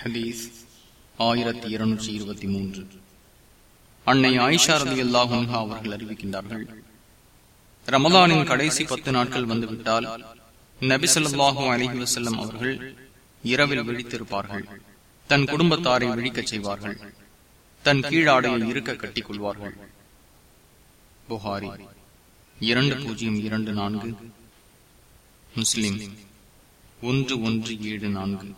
ஹதீஸ் ஆயிரத்தி இருநூற்றி இருபத்தி மூன்று. அன்னை ஆயிஷா ரதி அல்லாஹா அவர்கள் அறிவிக்கின்றார்கள் ரமதானின் கடைசி பத்து நாட்கள் வந்துவிட்டால் நபிசல்லாஹு அலஹி வசல்லம் அவர்கள் இரவில் விழித்திருப்பார்கள் தன் குடும்பத்தாரை விழிக்கச் செய்வார்கள் தன் கீழாடையை இருக்க கட்டிக் கொள்வார்கள் புகாரி இரண்டு பூஜ்ஜியம் இரண்டு நான்கு. முஸ்லிம் ஒன்று ஒன்று ஏழு நான்கு.